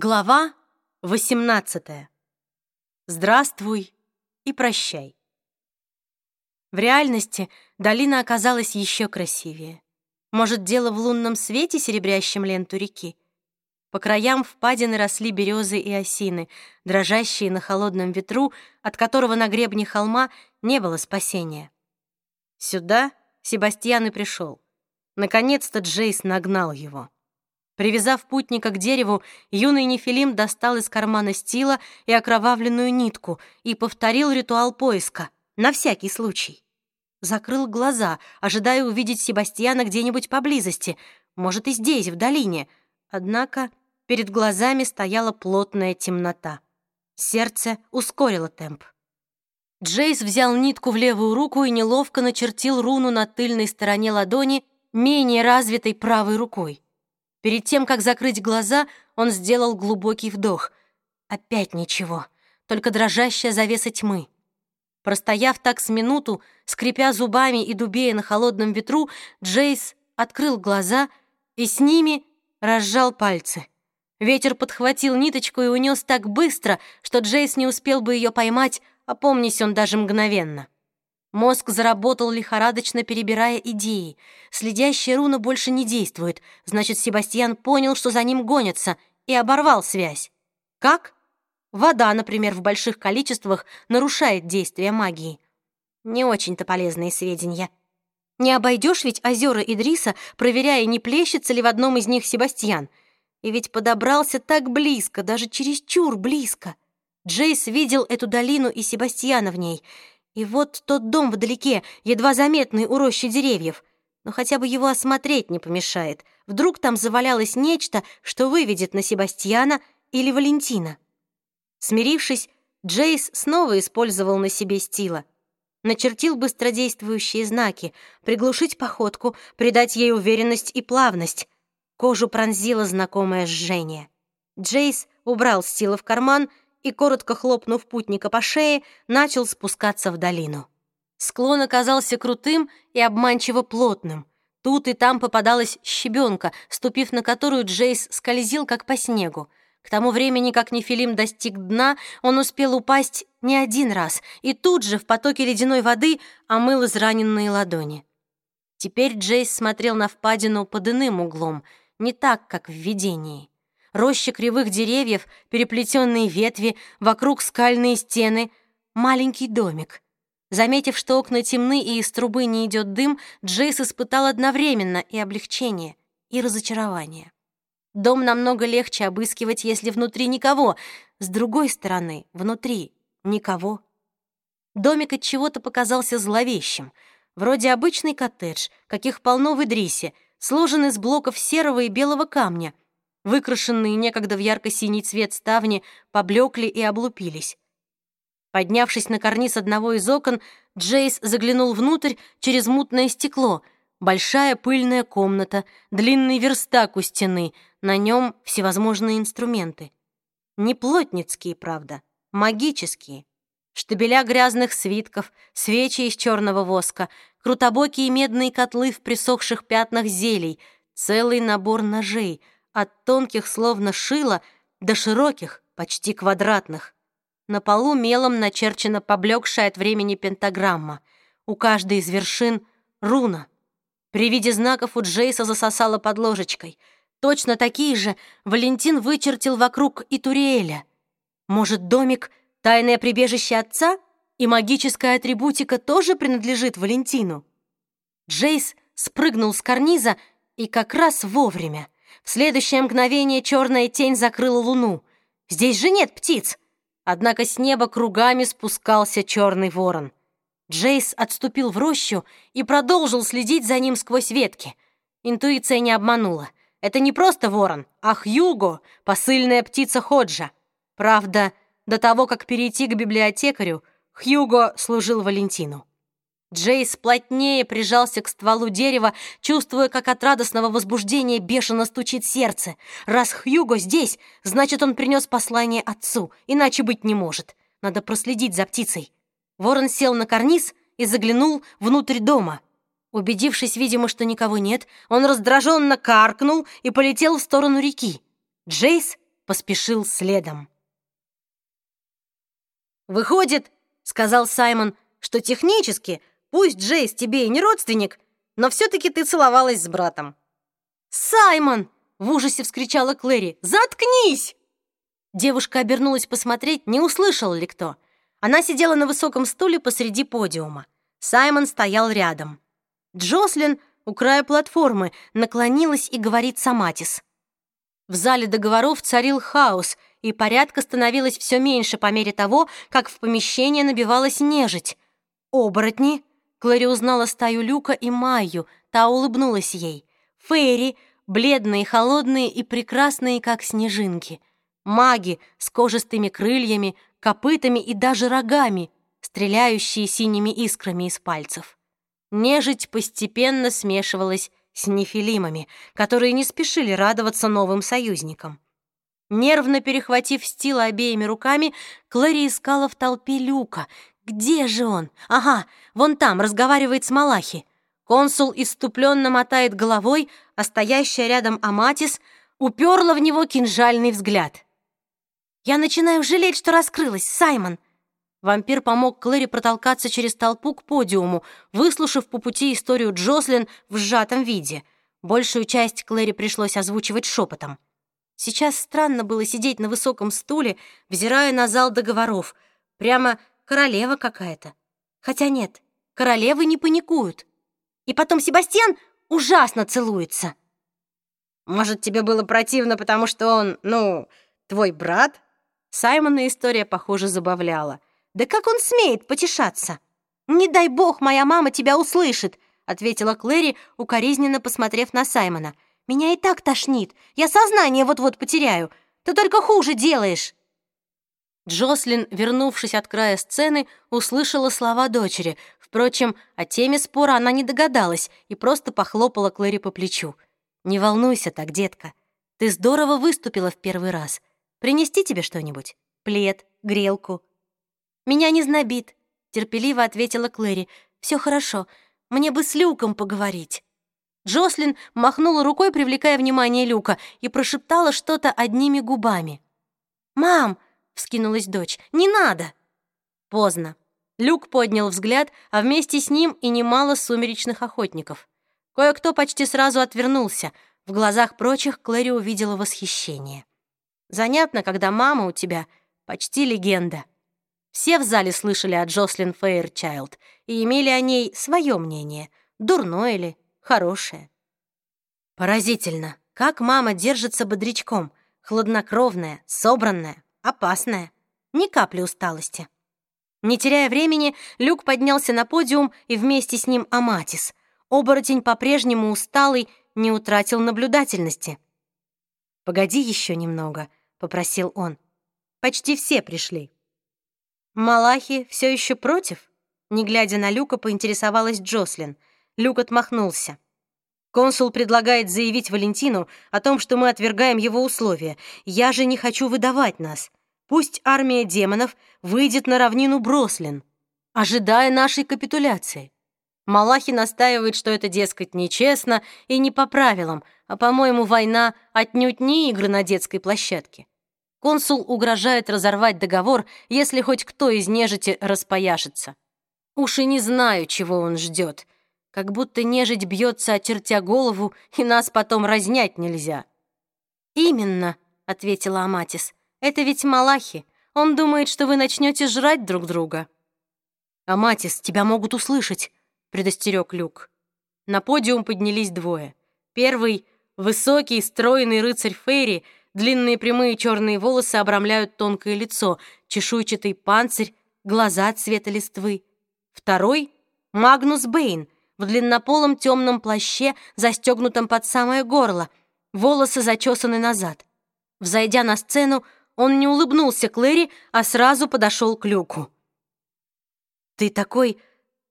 Глава 18. Здравствуй и прощай. В реальности долина оказалась еще красивее. Может, дело в лунном свете, серебрящем ленту реки? По краям впадины росли березы и осины, дрожащие на холодном ветру, от которого на гребне холма не было спасения. Сюда Себастьян и пришел. Наконец-то Джейс нагнал его. Привязав путника к дереву, юный Нефилим достал из кармана стила и окровавленную нитку и повторил ритуал поиска, на всякий случай. Закрыл глаза, ожидая увидеть Себастьяна где-нибудь поблизости, может, и здесь, в долине. Однако перед глазами стояла плотная темнота. Сердце ускорило темп. Джейс взял нитку в левую руку и неловко начертил руну на тыльной стороне ладони менее развитой правой рукой. Перед тем, как закрыть глаза, он сделал глубокий вдох. Опять ничего, только дрожащая завеса тьмы. Простояв так с минуту, скрипя зубами и дубея на холодном ветру, Джейс открыл глаза и с ними разжал пальцы. Ветер подхватил ниточку и унес так быстро, что Джейс не успел бы ее поймать, опомнись он даже мгновенно. Мозг заработал лихорадочно, перебирая идеи. Следящая руна больше не действует. Значит, Себастьян понял, что за ним гонятся, и оборвал связь. Как? Вода, например, в больших количествах нарушает действие магии. Не очень-то полезные сведения. Не обойдешь ведь озера Идриса, проверяя, не плещется ли в одном из них Себастьян. И ведь подобрался так близко, даже чересчур близко. Джейс видел эту долину и Себастьяна в ней — и вот тот дом вдалеке, едва заметный у рощи деревьев. Но хотя бы его осмотреть не помешает. Вдруг там завалялось нечто, что выведет на Себастьяна или Валентина. Смирившись, Джейс снова использовал на себе стила. Начертил быстродействующие знаки, приглушить походку, придать ей уверенность и плавность. Кожу пронзило знакомое жжение. Джейс убрал стила в карман и, коротко хлопнув путника по шее, начал спускаться в долину. Склон оказался крутым и обманчиво плотным. Тут и там попадалась щебенка, ступив на которую Джейс скользил, как по снегу. К тому времени, как Нефилим достиг дна, он успел упасть не один раз, и тут же в потоке ледяной воды омыл израненные ладони. Теперь Джейс смотрел на впадину под иным углом, не так, как в видении роща кривых деревьев, переплетенные ветви, вокруг скальные стены, маленький домик. Заметив, что окна темны и из трубы не идет дым, Джейс испытал одновременно и облегчение, и разочарование. Дом намного легче обыскивать, если внутри никого. С другой стороны, внутри никого. Домик от чего-то показался зловещим. Вроде обычный коттедж, каких полно в Идрисе, сложен из блоков серого и белого камня — Выкрашенные некогда в ярко-синий цвет ставни поблекли и облупились. Поднявшись на карниз одного из окон, Джейс заглянул внутрь через мутное стекло. Большая пыльная комната, длинный верстак у стены, на нем всевозможные инструменты. Не плотницкие, правда, магические. Штабеля грязных свитков, свечи из черного воска, крутобокие медные котлы в присохших пятнах зелий, целый набор ножей — от тонких, словно шило, до широких, почти квадратных. На полу мелом начерчена поблекшая от времени пентаграмма. У каждой из вершин — руна. При виде знаков у Джейса засосала под ложечкой. Точно такие же Валентин вычертил вокруг и Туриэля. Может, домик — тайное прибежище отца? И магическая атрибутика тоже принадлежит Валентину? Джейс спрыгнул с карниза и как раз вовремя — в следующее мгновение черная тень закрыла луну. Здесь же нет птиц. Однако с неба кругами спускался черный ворон. Джейс отступил в рощу и продолжил следить за ним сквозь ветки. Интуиция не обманула. Это не просто ворон, а Хьюго, посыльная птица Ходжа. Правда, до того, как перейти к библиотекарю, Хьюго служил Валентину. Джейс плотнее прижался к стволу дерева, чувствуя, как от радостного возбуждения бешено стучит сердце. Раз Хьюго здесь, значит, он принес послание отцу, иначе быть не может. Надо проследить за птицей. Ворон сел на карниз и заглянул внутрь дома. Убедившись, видимо, что никого нет, он раздраженно каркнул и полетел в сторону реки. Джейс поспешил следом. «Выходит, — сказал Саймон, — что технически, пусть Джейс тебе и не родственник, но все-таки ты целовалась с братом». «Саймон!» — в ужасе вскричала Клэри. «Заткнись!» Девушка обернулась посмотреть, не услышал ли кто. Она сидела на высоком стуле посреди подиума. Саймон стоял рядом. Джослин у края платформы наклонилась и говорит Саматис. В зале договоров царил хаос, и порядка становилось все меньше по мере того, как в помещение набивалась нежить. Оборотни. Клэри узнала стаю Люка и Майю, та улыбнулась ей. Фейри, бледные, холодные и прекрасные, как снежинки. Маги с кожистыми крыльями, копытами и даже рогами, стреляющие синими искрами из пальцев. Нежить постепенно смешивалась с нефилимами, которые не спешили радоваться новым союзникам. Нервно перехватив стила обеими руками, Клэри искала в толпе Люка. Где же он? Ага, вон там, разговаривает с Малахи. Консул иступленно мотает головой, а стоящая рядом Аматис уперла в него кинжальный взгляд. «Я начинаю жалеть, что раскрылась, Саймон!» Вампир помог Клэри протолкаться через толпу к подиуму, выслушав по пути историю Джослин в сжатом виде. Большую часть Клэри пришлось озвучивать шепотом. Сейчас странно было сидеть на высоком стуле, взирая на зал договоров. Прямо королева какая-то. Хотя нет, королевы не паникуют. И потом Себастьян ужасно целуется. Может, тебе было противно, потому что он, ну, твой брат? Саймона история, похоже, забавляла. Да как он смеет потешаться? Не дай бог, моя мама тебя услышит, ответила Клэри, укоризненно посмотрев на Саймона. Меня и так тошнит. Я сознание вот-вот потеряю. Ты только хуже делаешь. Джослин, вернувшись от края сцены, услышала слова дочери. Впрочем, о теме спора она не догадалась и просто похлопала Клэри по плечу. «Не волнуйся так, детка. Ты здорово выступила в первый раз. Принести тебе что-нибудь? Плед, грелку, «Меня не знобит», — терпеливо ответила Клэри. «Все хорошо. Мне бы с Люком поговорить». Джослин махнула рукой, привлекая внимание Люка, и прошептала что-то одними губами. «Мам!» — вскинулась дочь. «Не надо!» Поздно. Люк поднял взгляд, а вместе с ним и немало сумеречных охотников. Кое-кто почти сразу отвернулся. В глазах прочих Клэри увидела восхищение. «Занятно, когда мама у тебя почти легенда». Все в зале слышали о Джослин Фейрчайлд и имели о ней свое мнение, дурное ли, хорошее. Поразительно, как мама держится бодрячком, хладнокровная, собранная, опасная, ни капли усталости. Не теряя времени, Люк поднялся на подиум и вместе с ним Аматис. Оборотень по-прежнему усталый, не утратил наблюдательности. «Погоди еще немного», — попросил он. «Почти все пришли». «Малахи все еще против?» Не глядя на Люка, поинтересовалась Джослин. Люк отмахнулся. «Консул предлагает заявить Валентину о том, что мы отвергаем его условия. Я же не хочу выдавать нас. Пусть армия демонов выйдет на равнину Брослин, ожидая нашей капитуляции. Малахи настаивает, что это, дескать, нечестно и не по правилам, а, по-моему, война отнюдь не игры на детской площадке. Консул угрожает разорвать договор, если хоть кто из нежити распояшится. Уж и не знаю, чего он ждет. Как будто нежить бьется, очертя голову, и нас потом разнять нельзя. «Именно», — ответила Аматис. «Это ведь Малахи. Он думает, что вы начнете жрать друг друга». «Аматис, тебя могут услышать», — предостерег Люк. На подиум поднялись двое. Первый — высокий, стройный рыцарь Фейри — Длинные прямые черные волосы обрамляют тонкое лицо, чешуйчатый панцирь, глаза цвета листвы. Второй — Магнус Бэйн в длиннополом темном плаще, застегнутом под самое горло, волосы зачесаны назад. Взойдя на сцену, он не улыбнулся Клэри, а сразу подошел к Люку. «Ты такой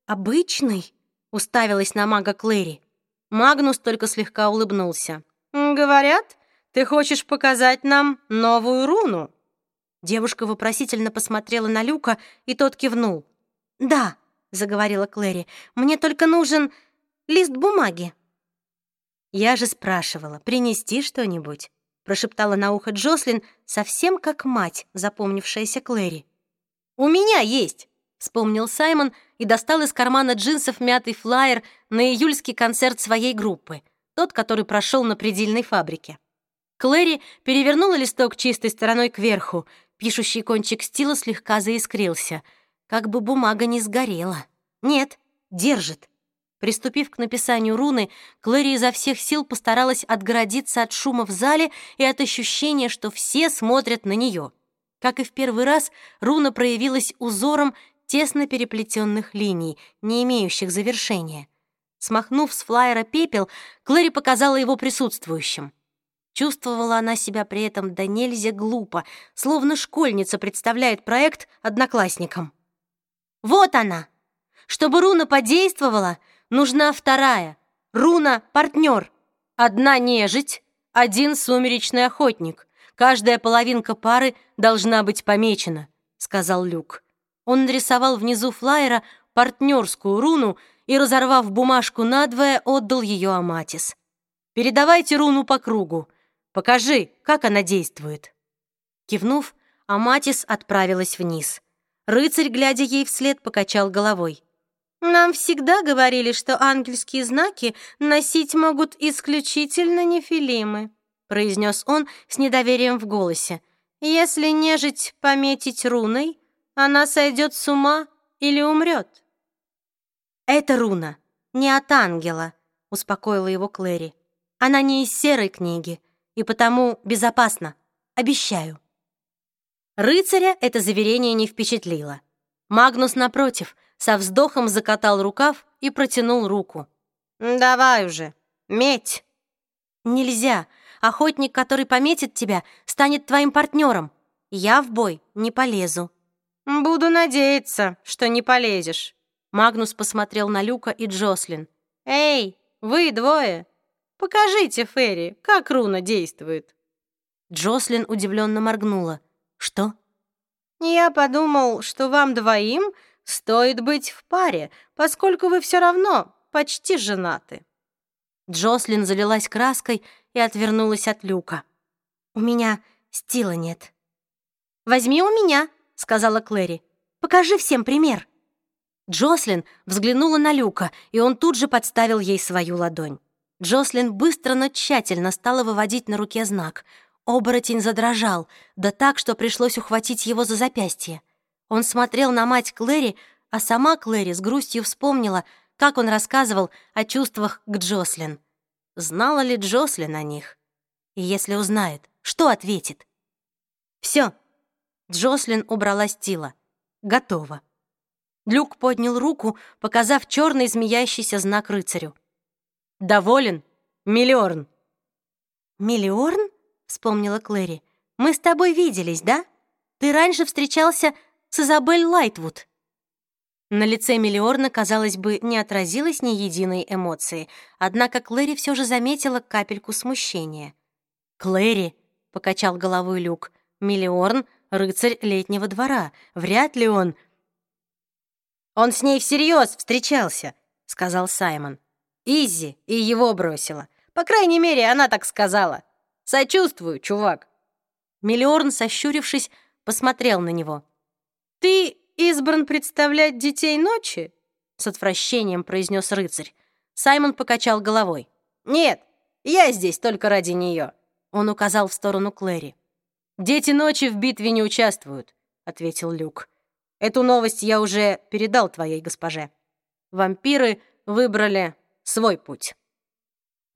обычный?» — уставилась на мага Клэри. Магнус только слегка улыбнулся. «Говорят, ты хочешь показать нам новую руну?» Девушка вопросительно посмотрела на Люка, и тот кивнул. «Да», — заговорила Клэри, — «мне только нужен лист бумаги». «Я же спрашивала, принести что-нибудь?» прошептала на ухо Джослин, совсем как мать, запомнившаяся Клэри. «У меня есть!» — вспомнил Саймон и достал из кармана джинсов мятый флаер на июльский концерт своей группы, тот, который прошел на предельной фабрике. Клэри перевернула листок чистой стороной кверху, пишущий кончик стила слегка заискрился, как бы бумага не сгорела. Нет, держит. Приступив к написанию руны, Клэри изо всех сил постаралась отгородиться от шума в зале и от ощущения, что все смотрят на нее. Как и в первый раз, руна проявилась узором тесно переплетенных линий, не имеющих завершения. Смахнув с флайера пепел, Клэри показала его присутствующим. Чувствовала она себя при этом до нельзя глупо, словно школьница представляет проект одноклассникам. «Вот она! Чтобы руна подействовала, нужна вторая. Руна — партнер. Одна нежить, один сумеречный охотник. Каждая половинка пары должна быть помечена», — сказал Люк. Он нарисовал внизу флайера партнерскую руну и, разорвав бумажку надвое, отдал ее Аматис. «Передавайте руну по кругу. Покажи, как она действует». Кивнув, Аматис отправилась вниз. Рыцарь, глядя ей вслед, покачал головой. «Нам всегда говорили, что ангельские знаки носить могут исключительно нефилимы», произнес он с недоверием в голосе. «Если нежить пометить руной, она сойдет с ума или умрет». «Это руна, не от ангела», — успокоила его Клэри. «Она не из серой книги, и потому безопасна. Обещаю». Рыцаря это заверение не впечатлило. Магнус, напротив, со вздохом закатал рукав и протянул руку. «Давай уже, медь!» «Нельзя. Охотник, который пометит тебя, станет твоим партнером. Я в бой не полезу». «Буду надеяться, что не полезешь». Магнус посмотрел на Люка и Джослин. «Эй, вы двое, покажите Ферри, как руна действует». Джослин удивленно моргнула. «Что?» «Я подумал, что вам двоим стоит быть в паре, поскольку вы все равно почти женаты». Джослин залилась краской и отвернулась от люка. «У меня стила нет». «Возьми у меня», — сказала Клэри. «Покажи всем пример». Джослин взглянула на люка, и он тут же подставил ей свою ладонь. Джослин быстро, но тщательно стала выводить на руке знак. Оборотень задрожал, да так, что пришлось ухватить его за запястье. Он смотрел на мать Клэри, а сама Клэри с грустью вспомнила, как он рассказывал о чувствах к Джослин. Знала ли Джослин о них? И если узнает, что ответит? Все. Джослин убрала стила. Готово. Люк поднял руку, показав черный змеящийся знак рыцарю. «Доволен? Миллиорн!» «Миллиорн?» — вспомнила Клэри. «Мы с тобой виделись, да? Ты раньше встречался с Изабель Лайтвуд». На лице Миллиорна, казалось бы, не отразилось ни единой эмоции, однако Клэри все же заметила капельку смущения. «Клэри», — покачал головой Люк, — «Миллиорн — рыцарь летнего двора. Вряд ли он...» «Он с ней всерьез встречался», — сказал Саймон. «Изи и его бросила. По крайней мере, она так сказала. Сочувствую, чувак». Миллиорн, сощурившись, посмотрел на него. «Ты избран представлять детей ночи?» — с отвращением произнес рыцарь. Саймон покачал головой. «Нет, я здесь только ради нее», — он указал в сторону Клэри. «Дети ночи в битве не участвуют», — ответил Люк. «Эту новость я уже передал твоей госпоже. Вампиры выбрали свой путь».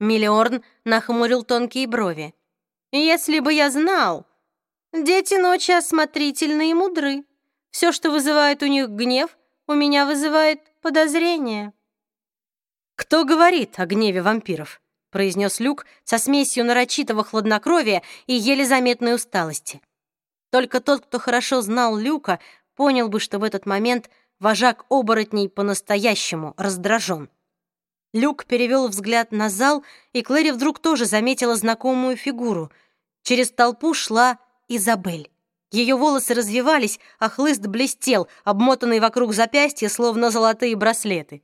Миллиорн нахмурил тонкие брови. «Если бы я знал, дети ночи осмотрительны и мудры. Все, что вызывает у них гнев, у меня вызывает подозрение». «Кто говорит о гневе вампиров?» произнес Люк со смесью нарочитого хладнокровия и еле заметной усталости. Только тот, кто хорошо знал Люка, понял бы, что в этот момент вожак оборотней по-настоящему раздражен. Люк перевел взгляд на зал, и Клэри вдруг тоже заметила знакомую фигуру. Через толпу шла Изабель. Ее волосы развивались, а хлыст блестел, обмотанный вокруг запястья, словно золотые браслеты.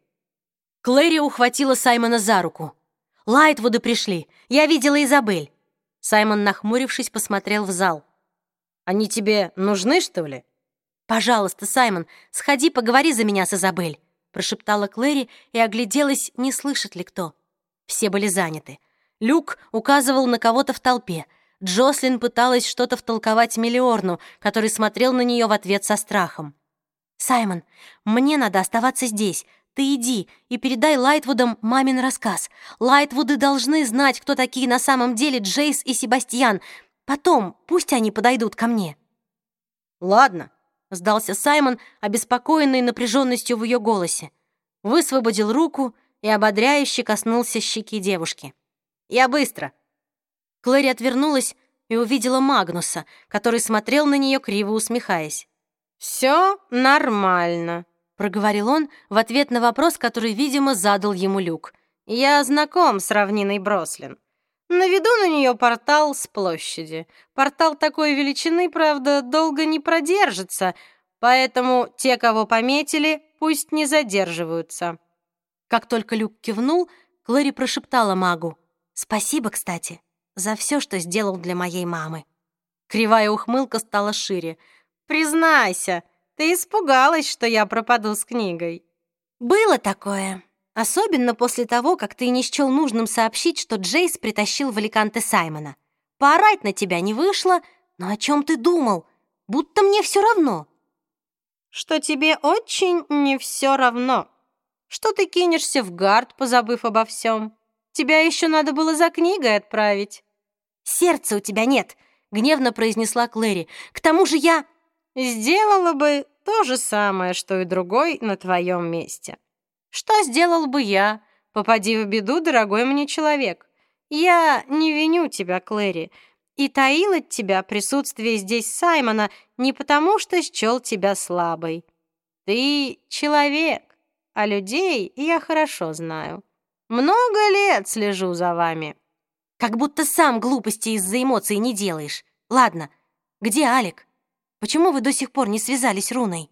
Клэри ухватила Саймона за руку. «Лайтвуды пришли. Я видела Изабель». Саймон, нахмурившись, посмотрел в зал. «Они тебе нужны, что ли?» «Пожалуйста, Саймон, сходи, поговори за меня с Изабель», прошептала Клэри и огляделась, не слышит ли кто. Все были заняты. Люк указывал на кого-то в толпе. Джослин пыталась что-то втолковать Миллиорну, который смотрел на нее в ответ со страхом. «Саймон, мне надо оставаться здесь. Ты иди и передай Лайтвудам мамин рассказ. Лайтвуды должны знать, кто такие на самом деле Джейс и Себастьян. Потом пусть они подойдут ко мне». «Ладно», — сдался Саймон, обеспокоенный напряженностью в ее голосе. Высвободил руку и ободряюще коснулся щеки девушки. «Я быстро». Клэри отвернулась и увидела Магнуса, который смотрел на нее, криво усмехаясь. «Все нормально», — проговорил он в ответ на вопрос, который, видимо, задал ему Люк. «Я знаком с равниной Брослин. Наведу на нее портал с площади. Портал такой величины, правда, долго не продержится, поэтому те, кого пометили, пусть не задерживаются». Как только Люк кивнул, Клэри прошептала магу. «Спасибо, кстати, за все, что сделал для моей мамы». Кривая ухмылка стала шире. «Признайся, ты испугалась, что я пропаду с книгой». «Было такое», Особенно после того, как ты не счел нужным сообщить, что Джейс притащил в Аликанте Саймона. Поорать на тебя не вышло, но о чем ты думал? Будто мне все равно. Что тебе очень не все равно. Что ты кинешься в гард, позабыв обо всем. Тебя еще надо было за книгой отправить. Сердца у тебя нет, гневно произнесла Клэри. К тому же я... Сделала бы то же самое, что и другой на твоем месте. Что сделал бы я? Попади в беду, дорогой мне человек. Я не виню тебя, Клэри, и таил от тебя присутствие здесь Саймона не потому, что счел тебя слабой. Ты человек, а людей я хорошо знаю. Много лет слежу за вами. Как будто сам глупости из-за эмоций не делаешь. Ладно, где Алик? Почему вы до сих пор не связались руной?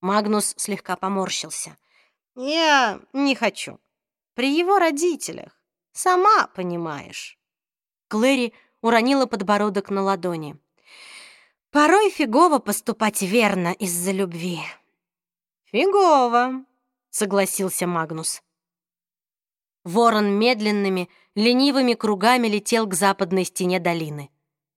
Магнус слегка поморщился. Я не хочу. При его родителях. Сама понимаешь. Клэри уронила подбородок на ладони. Порой фигово поступать верно из-за любви. Фигово, согласился Магнус. Ворон медленными, ленивыми кругами летел к западной стене долины.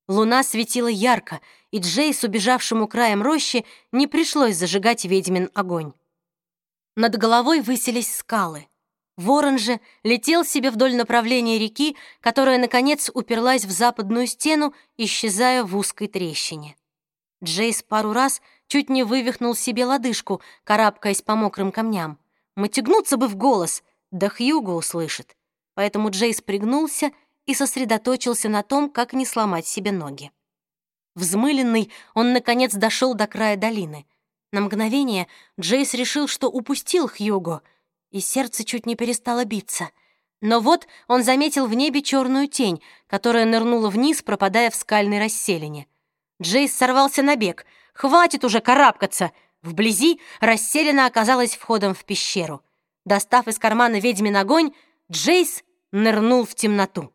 Луна светила ярко, и Джейс, убежавшему краем рощи, не пришлось зажигать ведьмин огонь. Над головой высились скалы. Ворон же летел себе вдоль направления реки, которая, наконец, уперлась в западную стену, исчезая в узкой трещине. Джейс пару раз чуть не вывихнул себе лодыжку, карабкаясь по мокрым камням. Мотягнуться бы в голос, да Хьюго услышит. Поэтому Джейс пригнулся и сосредоточился на том, как не сломать себе ноги. Взмыленный, он, наконец, дошел до края долины — на мгновение Джейс решил, что упустил Хьюго, и сердце чуть не перестало биться. Но вот он заметил в небе черную тень, которая нырнула вниз, пропадая в скальной расселине. Джейс сорвался на бег. «Хватит уже карабкаться!» Вблизи расселена оказалась входом в пещеру. Достав из кармана ведьмин огонь, Джейс нырнул в темноту.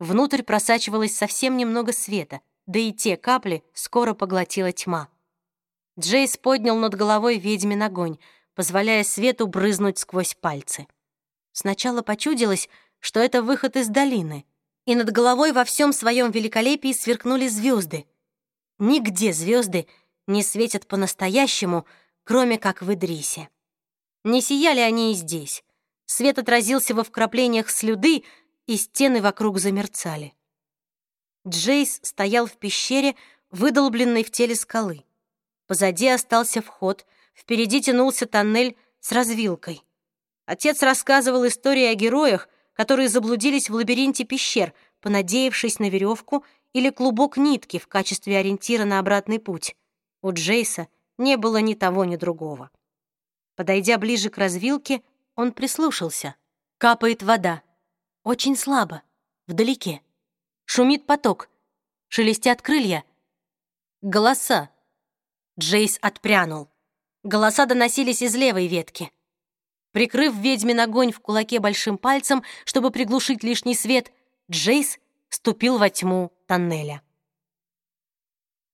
Внутрь просачивалось совсем немного света, да и те капли скоро поглотила тьма. Джейс поднял над головой ведьмин огонь, позволяя свету брызнуть сквозь пальцы. Сначала почудилось, что это выход из долины, и над головой во всем своем великолепии сверкнули звезды. Нигде звезды не светят по-настоящему, кроме как в Идрисе. Не сияли они и здесь. Свет отразился во вкраплениях слюды, и стены вокруг замерцали. Джейс стоял в пещере, выдолбленной в теле скалы. Позади остался вход, впереди тянулся тоннель с развилкой. Отец рассказывал истории о героях, которые заблудились в лабиринте пещер, понадеявшись на веревку или клубок нитки в качестве ориентира на обратный путь. У Джейса не было ни того, ни другого. Подойдя ближе к развилке, он прислушался. Капает вода. Очень слабо, вдалеке. Шумит поток. Шелестят крылья. Голоса. Джейс отпрянул. Голоса доносились из левой ветки. Прикрыв ведьмин огонь в кулаке большим пальцем, чтобы приглушить лишний свет, Джейс ступил во тьму тоннеля.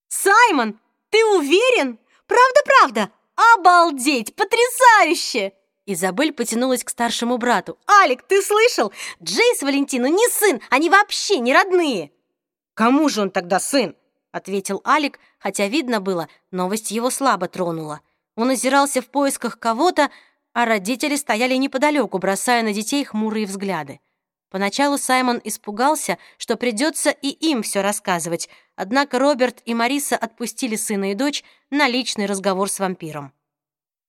«Саймон, ты уверен? Правда-правда? Обалдеть! Потрясающе!» Изабель потянулась к старшему брату. «Алик, ты слышал? Джейс Валентину не сын, они вообще не родные!» «Кому же он тогда сын?» — ответил Алик, хотя видно было, новость его слабо тронула. Он озирался в поисках кого-то, а родители стояли неподалеку, бросая на детей хмурые взгляды. Поначалу Саймон испугался, что придется и им все рассказывать, однако Роберт и Мариса отпустили сына и дочь на личный разговор с вампиром.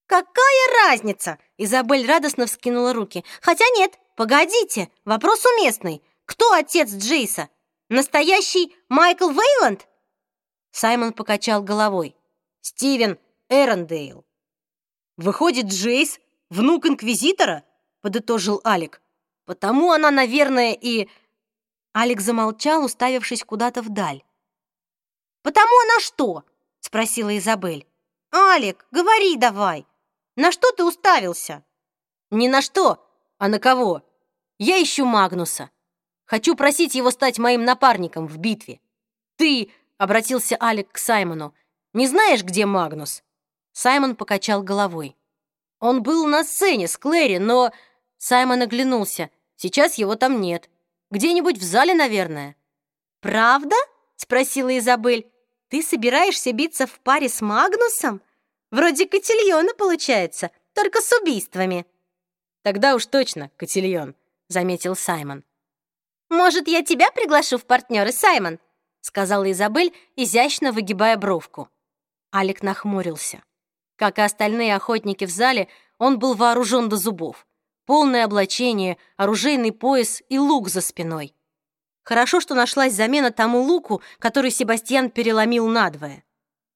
«Какая разница?» — Изабель радостно вскинула руки. «Хотя нет, погодите, вопрос уместный. Кто отец Джейса? Настоящий Майкл Вейланд?» Саймон покачал головой. «Стивен Эрондейл». «Выходит, Джейс — внук Инквизитора?» — подытожил Алик. «Потому она, наверное, и...» Алик замолчал, уставившись куда-то вдаль. «Потому она что?» — спросила Изабель. «Алик, говори давай. На что ты уставился?» «Не на что, а на кого. Я ищу Магнуса. Хочу просить его стать моим напарником в битве. Ты, — обратился Алик к Саймону, — не знаешь, где Магнус?» Саймон покачал головой. «Он был на сцене с Клэри, но...» Саймон оглянулся. «Сейчас его там нет. Где-нибудь в зале, наверное». «Правда?» — спросила Изабель. «Ты собираешься биться в паре с Магнусом? Вроде котельона получается, только с убийствами». «Тогда уж точно котельон», — заметил Саймон. «Может, я тебя приглашу в партнеры, Саймон?» — сказала Изабель, изящно выгибая бровку. Алик нахмурился. Как и остальные охотники в зале, он был вооружен до зубов. Полное облачение, оружейный пояс и лук за спиной. Хорошо, что нашлась замена тому луку, который Себастьян переломил надвое.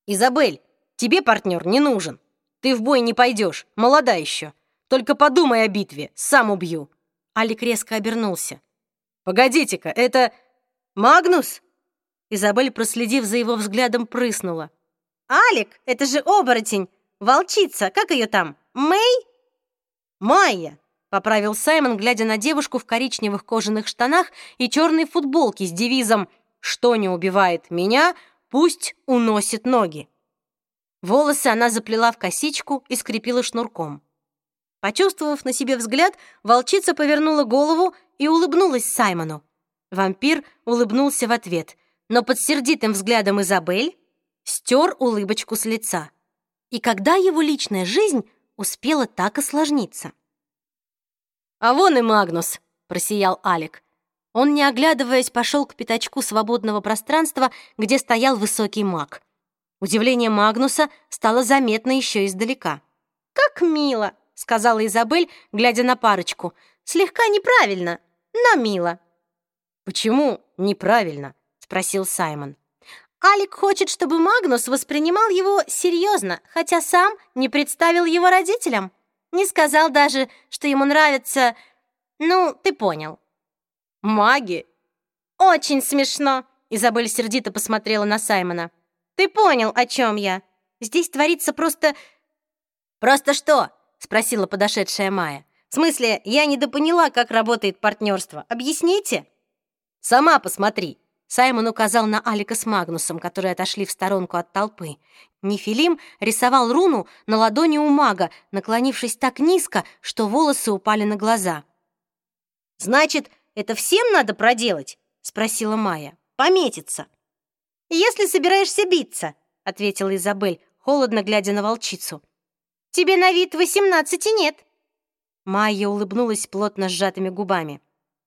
«Изабель, тебе партнер не нужен. Ты в бой не пойдешь, молода еще. Только подумай о битве, сам убью». Алик резко обернулся. «Погодите-ка, это Магнус?» Изабель, проследив за его взглядом, прыснула. «Алик, это же оборотень! Волчица, как ее там? Мэй?» «Майя», — поправил Саймон, глядя на девушку в коричневых кожаных штанах и черной футболке с девизом «Что не убивает меня, пусть уносит ноги». Волосы она заплела в косичку и скрепила шнурком. Почувствовав на себе взгляд, волчица повернула голову и улыбнулась Саймону. Вампир улыбнулся в ответ, но под сердитым взглядом Изабель стер улыбочку с лица и когда его личная жизнь успела так осложниться. «А вон и Магнус!» — просиял Алик. Он, не оглядываясь, пошел к пятачку свободного пространства, где стоял высокий маг. Удивление Магнуса стало заметно еще издалека. «Как мило!» — сказала Изабель, глядя на парочку. «Слегка неправильно, но мило». «Почему неправильно?» — спросил Саймон. Алик хочет, чтобы Магнус воспринимал его серьезно, хотя сам не представил его родителям. Не сказал даже, что ему нравится... Ну, ты понял. Маги? Очень смешно. Изабель сердито посмотрела на Саймона. Ты понял, о чем я. Здесь творится просто... Просто что? Спросила подошедшая Майя. В смысле, я недопоняла, как работает партнерство. Объясните? Сама посмотри. Саймон указал на Алика с Магнусом, которые отошли в сторонку от толпы. Нефилим рисовал руну на ладони у мага, наклонившись так низко, что волосы упали на глаза. «Значит, это всем надо проделать?» — спросила Майя. «Пометиться». «Если собираешься биться», — ответила Изабель, холодно глядя на волчицу. «Тебе на вид восемнадцати нет». Майя улыбнулась плотно сжатыми губами.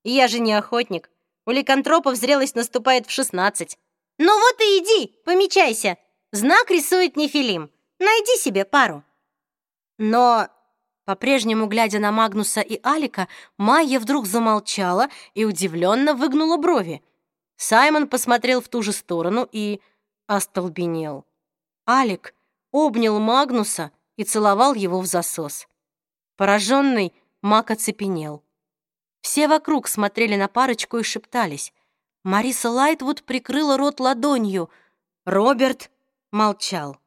«Я же не охотник. У ликантропов зрелость наступает в шестнадцать. Ну вот и иди, помечайся. Знак рисует Нефилим. Найди себе пару. Но, по-прежнему глядя на Магнуса и Алика, Майя вдруг замолчала и удивленно выгнула брови. Саймон посмотрел в ту же сторону и остолбенел. Алик обнял Магнуса и целовал его в засос. Пораженный, Мак оцепенел. Все вокруг смотрели на парочку и шептались. Мариса Лайтвуд прикрыла рот ладонью. Роберт молчал.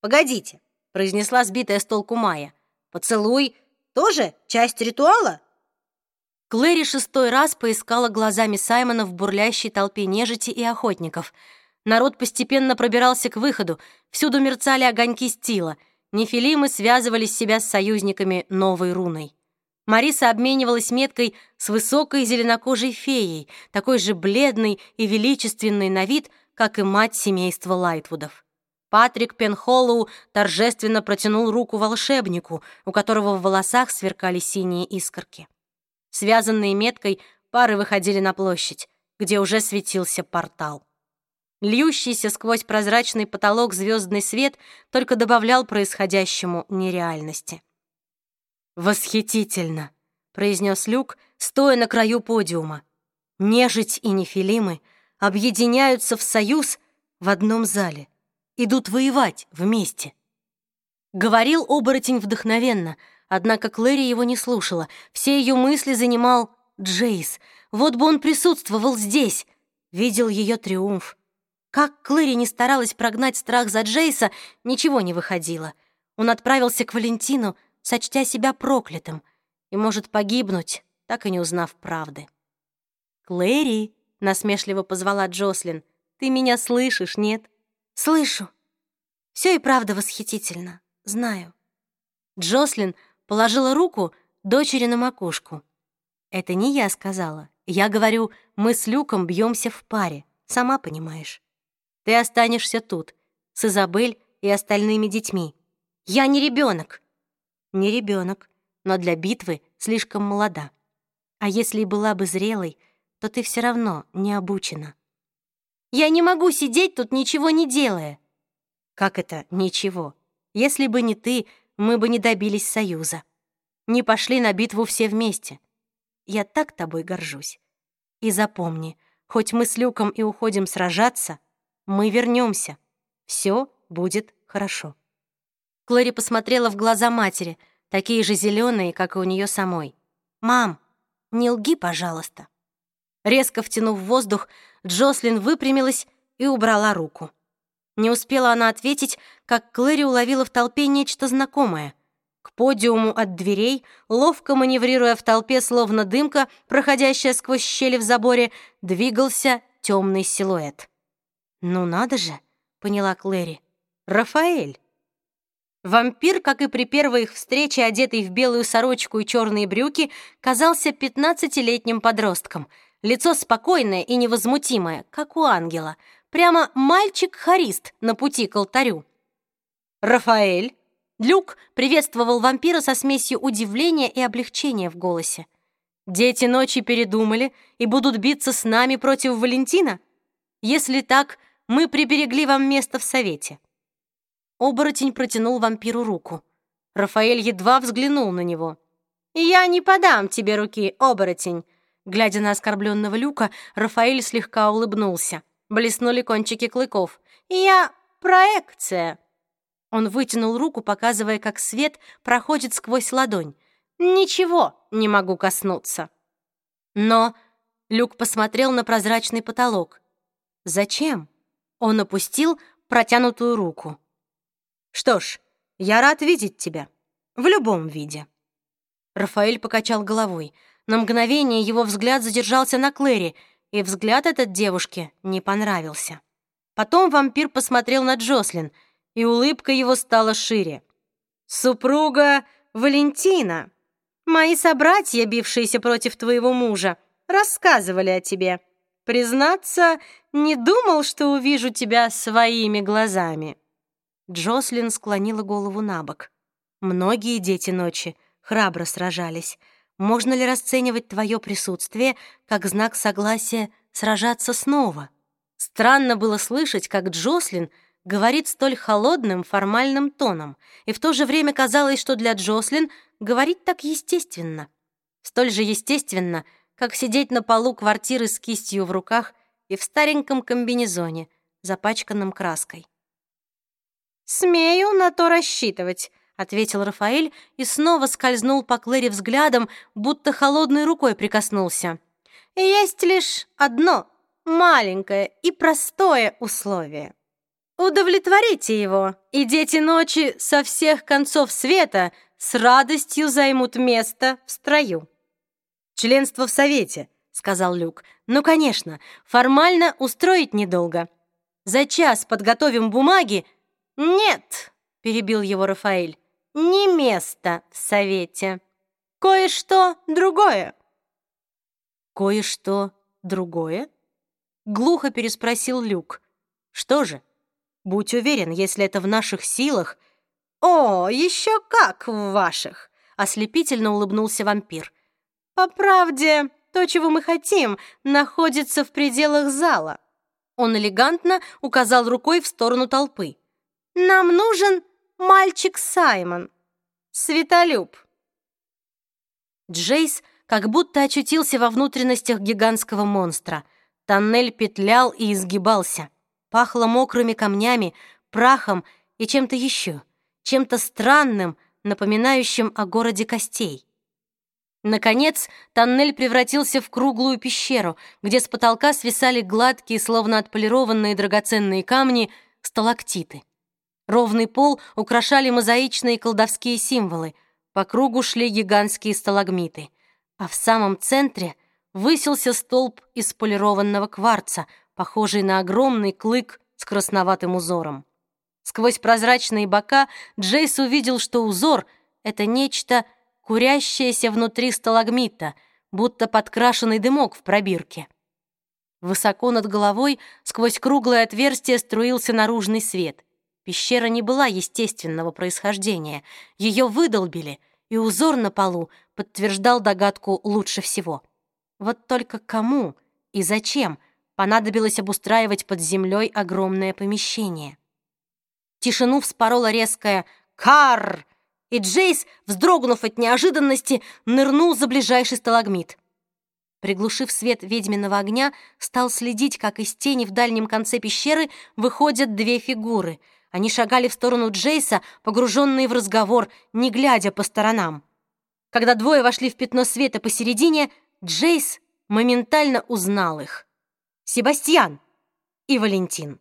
«Погодите», — произнесла сбитая с толку Майя. «Поцелуй тоже часть ритуала?» Клэри шестой раз поискала глазами Саймона в бурлящей толпе нежити и охотников. Народ постепенно пробирался к выходу, всюду мерцали огоньки стила. Нефилимы связывали себя с союзниками новой руной. Мариса обменивалась меткой с высокой зеленокожей феей, такой же бледной и величественной на вид, как и мать семейства Лайтвудов. Патрик Пенхоллоу торжественно протянул руку волшебнику, у которого в волосах сверкали синие искорки. Связанные меткой, пары выходили на площадь, где уже светился портал. Льющийся сквозь прозрачный потолок звездный свет только добавлял происходящему нереальности. «Восхитительно!» — произнес Люк, стоя на краю подиума. «Нежить и нефилимы объединяются в союз в одном зале, идут воевать вместе». Говорил оборотень вдохновенно — Однако Клэри его не слушала. Все ее мысли занимал Джейс. Вот бы он присутствовал здесь, видел ее триумф. Как Клэри не старалась прогнать страх за Джейса, ничего не выходило. Он отправился к Валентину, сочтя себя проклятым, и может погибнуть, так и не узнав правды. «Клэри», — насмешливо позвала Джослин, — «ты меня слышишь, нет?» «Слышу. Все и правда восхитительно, знаю». Джослин положила руку дочери на макушку. «Это не я сказала. Я говорю, мы с Люком бьемся в паре, сама понимаешь. Ты останешься тут, с Изабель и остальными детьми. Я не ребенок. Не ребенок, но для битвы слишком молода. А если и была бы зрелой, то ты все равно не обучена. Я не могу сидеть тут, ничего не делая. Как это «ничего»? Если бы не ты, мы бы не добились союза. Не пошли на битву все вместе. Я так тобой горжусь. И запомни, хоть мы с Люком и уходим сражаться, мы вернемся. Все будет хорошо. Клэри посмотрела в глаза матери, такие же зеленые, как и у нее самой. «Мам, не лги, пожалуйста». Резко втянув воздух, Джослин выпрямилась и убрала руку. Не успела она ответить, как Клэри уловила в толпе нечто знакомое. К подиуму от дверей, ловко маневрируя в толпе, словно дымка, проходящая сквозь щели в заборе, двигался темный силуэт. «Ну надо же!» — поняла Клэри. «Рафаэль!» Вампир, как и при первой их встрече, одетый в белую сорочку и черные брюки, казался пятнадцатилетним подростком. Лицо спокойное и невозмутимое, как у ангела — Прямо мальчик-харист на пути к алтарю. «Рафаэль!» Люк приветствовал вампира со смесью удивления и облегчения в голосе. «Дети ночи передумали и будут биться с нами против Валентина? Если так, мы приберегли вам место в совете». Оборотень протянул вампиру руку. Рафаэль едва взглянул на него. «Я не подам тебе руки, оборотень!» Глядя на оскорбленного Люка, Рафаэль слегка улыбнулся. Блеснули кончики клыков. «Я проекция!» Он вытянул руку, показывая, как свет проходит сквозь ладонь. «Ничего не могу коснуться». Но Люк посмотрел на прозрачный потолок. «Зачем?» Он опустил протянутую руку. «Что ж, я рад видеть тебя. В любом виде». Рафаэль покачал головой. На мгновение его взгляд задержался на Клэри — и взгляд этот девушке не понравился. Потом вампир посмотрел на Джослин, и улыбка его стала шире. «Супруга Валентина, мои собратья, бившиеся против твоего мужа, рассказывали о тебе. Признаться, не думал, что увижу тебя своими глазами». Джослин склонила голову на бок. Многие дети ночи храбро сражались, можно ли расценивать твое присутствие как знак согласия сражаться снова? Странно было слышать, как Джослин говорит столь холодным формальным тоном, и в то же время казалось, что для Джослин говорить так естественно. Столь же естественно, как сидеть на полу квартиры с кистью в руках и в стареньком комбинезоне, запачканном краской. «Смею на то рассчитывать», ответил Рафаэль и снова скользнул по Клэри взглядом, будто холодной рукой прикоснулся. «Есть лишь одно маленькое и простое условие. Удовлетворите его, и дети ночи со всех концов света с радостью займут место в строю». членство в Совете», — сказал Люк. «Ну, конечно, формально устроить недолго. За час подготовим бумаги». «Нет», — перебил его Рафаэль, — «не место в Совете. Кое-что другое». «Кое-что другое?» — глухо переспросил Люк. «Что же? Будь уверен, если это в наших силах...» «О, еще как в ваших!» — ослепительно улыбнулся вампир. «По правде, то, чего мы хотим, находится в пределах зала». Он элегантно указал рукой в сторону толпы. «Нам нужен мальчик Саймон, Светолюб». Джейс как будто очутился во внутренностях гигантского монстра. Тоннель петлял и изгибался. Пахло мокрыми камнями, прахом и чем-то еще, чем-то странным, напоминающим о городе костей. Наконец, тоннель превратился в круглую пещеру, где с потолка свисали гладкие, словно отполированные драгоценные камни, сталактиты. Ровный пол украшали мозаичные колдовские символы, по кругу шли гигантские сталагмиты, а в самом центре высился столб из полированного кварца, похожий на огромный клык с красноватым узором. Сквозь прозрачные бока Джейс увидел, что узор — это нечто — курящаяся внутри сталагмита, будто подкрашенный дымок в пробирке. Высоко над головой сквозь круглое отверстие струился наружный свет. Пещера не была естественного происхождения. Ее выдолбили, и узор на полу подтверждал догадку лучше всего. Вот только кому и зачем понадобилось обустраивать под землей огромное помещение? Тишину вспорола резкая «Карр!» и Джейс, вздрогнув от неожиданности, нырнул за ближайший сталагмит. Приглушив свет ведьминого огня, стал следить, как из тени в дальнем конце пещеры выходят две фигуры. Они шагали в сторону Джейса, погруженные в разговор, не глядя по сторонам. Когда двое вошли в пятно света посередине, Джейс моментально узнал их. Себастьян и Валентин.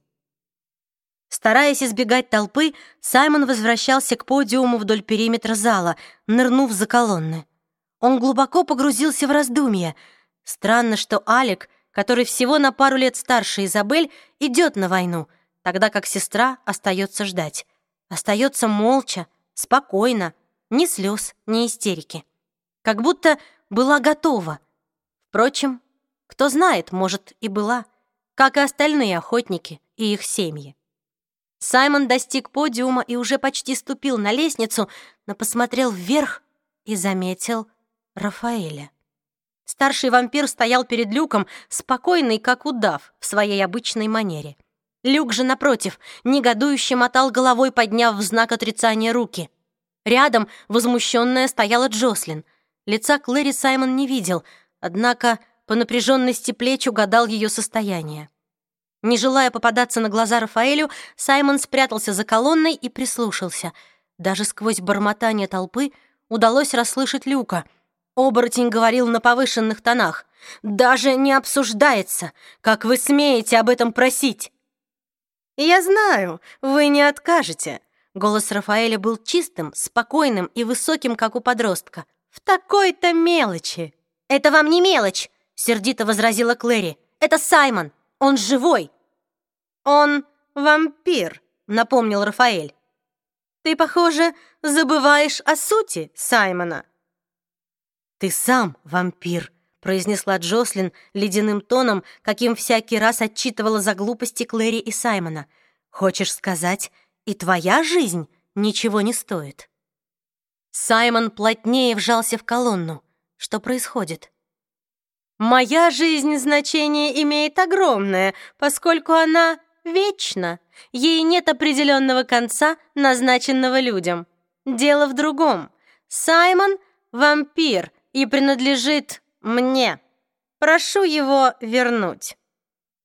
Стараясь избегать толпы, Саймон возвращался к подиуму вдоль периметра зала, нырнув за колонны. Он глубоко погрузился в раздумья. Странно, что Алек, который всего на пару лет старше Изабель, идет на войну, тогда как сестра остается ждать. Остается молча, спокойно, ни слез, ни истерики. Как будто была готова. Впрочем, кто знает, может, и была, как и остальные охотники и их семьи. Саймон достиг подиума и уже почти ступил на лестницу, но посмотрел вверх и заметил Рафаэля. Старший вампир стоял перед люком, спокойный, как удав, в своей обычной манере. Люк же, напротив, негодующе мотал головой, подняв в знак отрицания руки. Рядом, возмущенная, стояла Джослин. Лица Клэри Саймон не видел, однако по напряженности плеч угадал ее состояние. Не желая попадаться на глаза Рафаэлю, Саймон спрятался за колонной и прислушался. Даже сквозь бормотание толпы удалось расслышать Люка. Оборотень говорил на повышенных тонах. «Даже не обсуждается! Как вы смеете об этом просить?» «Я знаю, вы не откажете». Голос Рафаэля был чистым, спокойным и высоким, как у подростка. «В такой-то мелочи!» «Это вам не мелочь!» — сердито возразила Клэри. «Это Саймон! Он живой!» «Он вампир», — напомнил Рафаэль. «Ты, похоже, забываешь о сути Саймона». «Ты сам вампир», — произнесла Джослин ледяным тоном, каким всякий раз отчитывала за глупости Клэри и Саймона. «Хочешь сказать, и твоя жизнь ничего не стоит?» Саймон плотнее вжался в колонну. Что происходит? Моя жизнь значение имеет огромное, поскольку она вечна. Ей нет определенного конца, назначенного людям. Дело в другом. Саймон — вампир и принадлежит мне. Прошу его вернуть».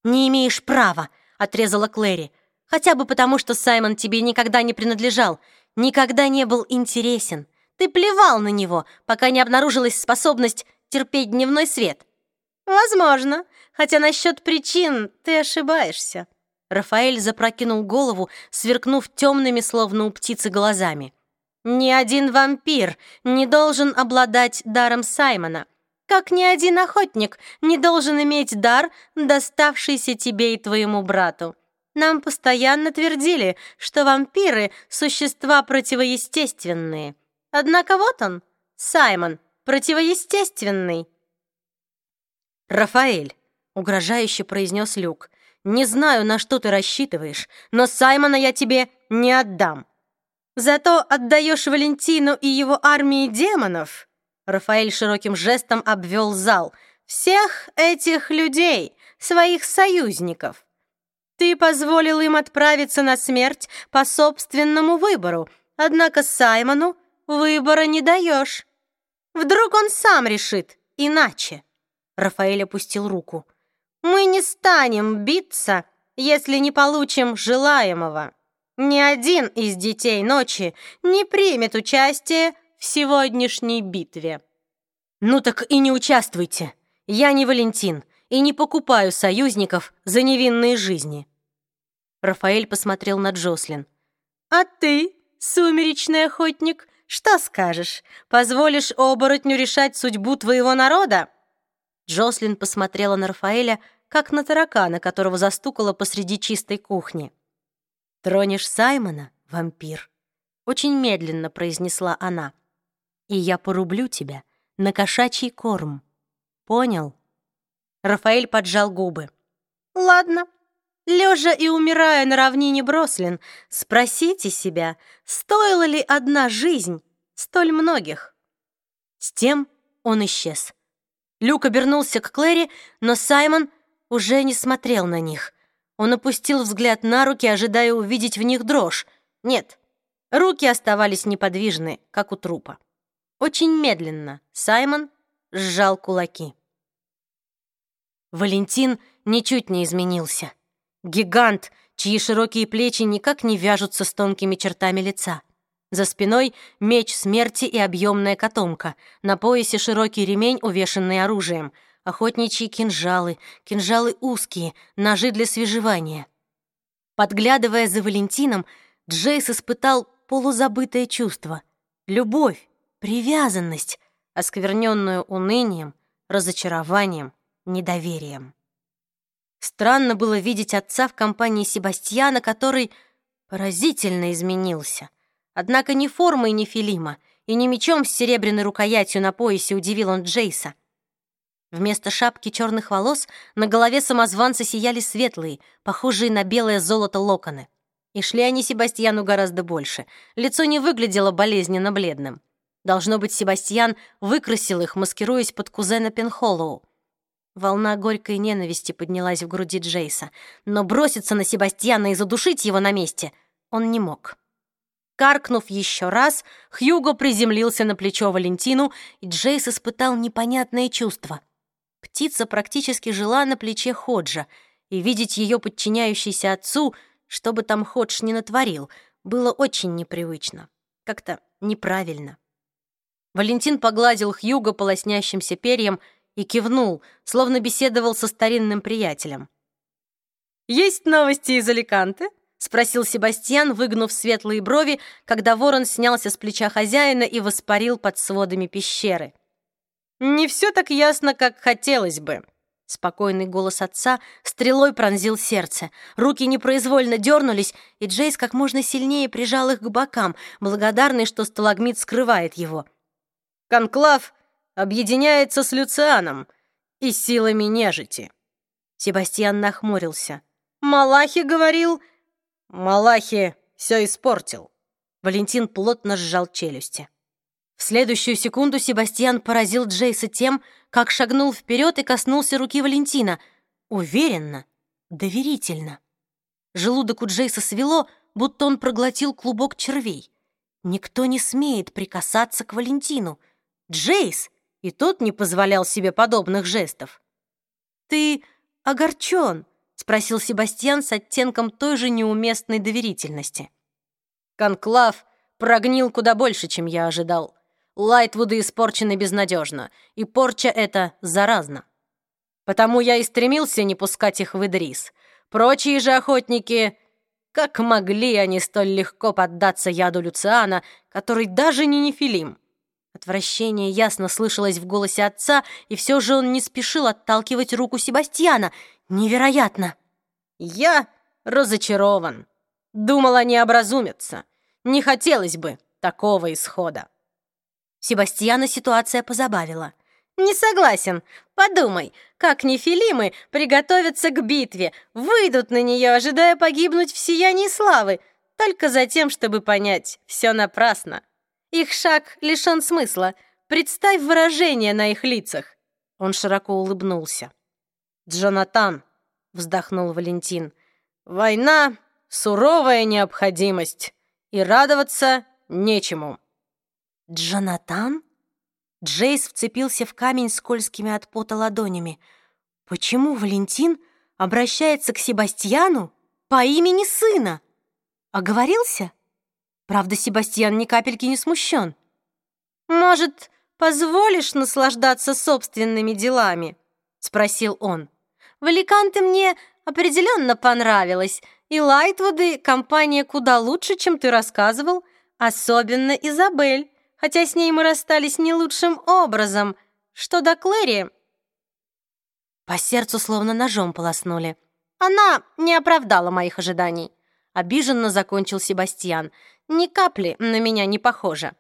«Не имеешь права», — отрезала Клэри. «Хотя бы потому, что Саймон тебе никогда не принадлежал, никогда не был интересен. Ты плевал на него, пока не обнаружилась способность терпеть дневной свет. «Возможно, хотя насчет причин ты ошибаешься». Рафаэль запрокинул голову, сверкнув темными, словно у птицы, глазами. «Ни один вампир не должен обладать даром Саймона. Как ни один охотник не должен иметь дар, доставшийся тебе и твоему брату. Нам постоянно твердили, что вампиры — существа противоестественные. Однако вот он, Саймон, противоестественный. «Рафаэль», — угрожающе произнес Люк, «не знаю, на что ты рассчитываешь, но Саймона я тебе не отдам». «Зато отдаешь Валентину и его армии демонов», Рафаэль широким жестом обвел зал. «Всех этих людей, своих союзников. Ты позволил им отправиться на смерть по собственному выбору, однако Саймону выбора не даешь. Вдруг он сам решит иначе?» Рафаэль опустил руку. «Мы не станем биться, если не получим желаемого. Ни один из детей ночи не примет участие в сегодняшней битве». «Ну так и не участвуйте. Я не Валентин и не покупаю союзников за невинные жизни». Рафаэль посмотрел на Джослин. «А ты, сумеречный охотник, что скажешь? Позволишь оборотню решать судьбу твоего народа?» Джослин посмотрела на Рафаэля, как на таракана, которого застукала посреди чистой кухни. «Тронешь Саймона, вампир?» Очень медленно произнесла она. «И я порублю тебя на кошачий корм. Понял?» Рафаэль поджал губы. «Ладно. Лежа и умирая на равнине Брослин, спросите себя, стоила ли одна жизнь столь многих?» С тем он исчез. Люк обернулся к Клэри, но Саймон уже не смотрел на них. Он опустил взгляд на руки, ожидая увидеть в них дрожь. Нет, руки оставались неподвижны, как у трупа. Очень медленно Саймон сжал кулаки. Валентин ничуть не изменился. Гигант, чьи широкие плечи никак не вяжутся с тонкими чертами лица. За спиной меч смерти и объемная котомка, на поясе широкий ремень, увешанный оружием, охотничьи кинжалы, кинжалы узкие, ножи для свежевания. Подглядывая за Валентином, Джейс испытал полузабытое чувство — любовь привязанность, оскверненную унынием, разочарованием, недоверием. Странно было видеть отца в компании Себастьяна, который поразительно изменился. Однако ни формой ни Филима, и ни мечом с серебряной рукоятью на поясе удивил он Джейса. Вместо шапки черных волос на голове самозванца сияли светлые, похожие на белое золото локоны. И шли они Себастьяну гораздо больше. Лицо не выглядело болезненно бледным. Должно быть, Себастьян выкрасил их, маскируясь под кузена Пенхоллоу. Волна горькой ненависти поднялась в груди Джейса, но броситься на Себастьяна и задушить его на месте он не мог. Каркнув еще раз, Хьюго приземлился на плечо Валентину, и Джейс испытал непонятное чувство. Птица практически жила на плече Ходжа, и видеть ее подчиняющейся отцу, что бы там Ходж ни натворил, было очень непривычно, как-то неправильно. Валентин погладил Хьюго по лоснящимся перьям и кивнул, словно беседовал со старинным приятелем. «Есть новости из Аликанте?» — спросил Себастьян, выгнув светлые брови, когда ворон снялся с плеча хозяина и воспарил под сводами пещеры. «Не все так ясно, как хотелось бы». Спокойный голос отца стрелой пронзил сердце. Руки непроизвольно дернулись, и Джейс как можно сильнее прижал их к бокам, благодарный, что сталагмит скрывает его — Конклав объединяется с Люцианом и силами нежити. Себастьян нахмурился. Малахи говорил... Малахи все испортил. Валентин плотно сжал челюсти. В следующую секунду Себастьян поразил Джейса тем, как шагнул вперед и коснулся руки Валентина. Уверенно, доверительно. Желудок у Джейса свело, будто он проглотил клубок червей. Никто не смеет прикасаться к Валентину — Джейс и тот не позволял себе подобных жестов. «Ты огорчен?» — спросил Себастьян с оттенком той же неуместной доверительности. «Конклав прогнил куда больше, чем я ожидал. Лайтвуды испорчены безнадежно, и порча эта заразна. Потому я и стремился не пускать их в Идрис. Прочие же охотники... Как могли они столь легко поддаться яду Люциана, который даже не нефилим?» Отвращение ясно слышалось в голосе отца, и все же он не спешил отталкивать руку Себастьяна. Невероятно! Я разочарован. Думал, они образумятся. Не хотелось бы такого исхода. Себастьяна ситуация позабавила. «Не согласен. Подумай, как нефилимы приготовятся к битве, выйдут на нее, ожидая погибнуть в сиянии славы, только за тем, чтобы понять, все напрасно. Их шаг лишен смысла. Представь выражение на их лицах». Он широко улыбнулся. «Джонатан», — вздохнул Валентин, — «война — суровая необходимость, и радоваться нечему». «Джонатан?» Джейс вцепился в камень скользкими от пота ладонями. «Почему Валентин обращается к Себастьяну по имени сына? Оговорился?» Правда, Себастьян ни капельки не смущен. «Может, позволишь наслаждаться собственными делами?» — спросил он. «В Аликанте мне определенно понравилось, и Лайтвуды — компания куда лучше, чем ты рассказывал, особенно Изабель, хотя с ней мы расстались не лучшим образом. Что до Клэри...» По сердцу словно ножом полоснули. Она не оправдала моих ожиданий. Обиженно закончил Себастьян. Ни капли на меня не похожа.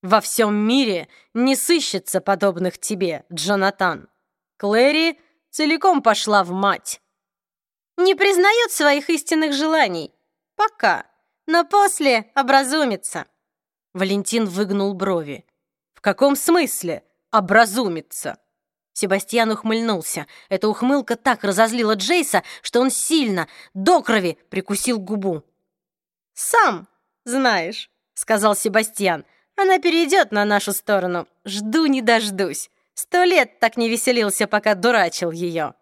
Во всем мире не сыщется подобных тебе, Джонатан. Клэри целиком пошла в мать. Не признает своих истинных желаний. Пока. Но после образумится. Валентин выгнул брови. В каком смысле образумится? Себастьян ухмыльнулся. Эта ухмылка так разозлила Джейса, что он сильно, до крови, прикусил губу. «Сам знаешь», — сказал Себастьян. «Она перейдет на нашу сторону. Жду не дождусь. Сто лет так не веселился, пока дурачил ее».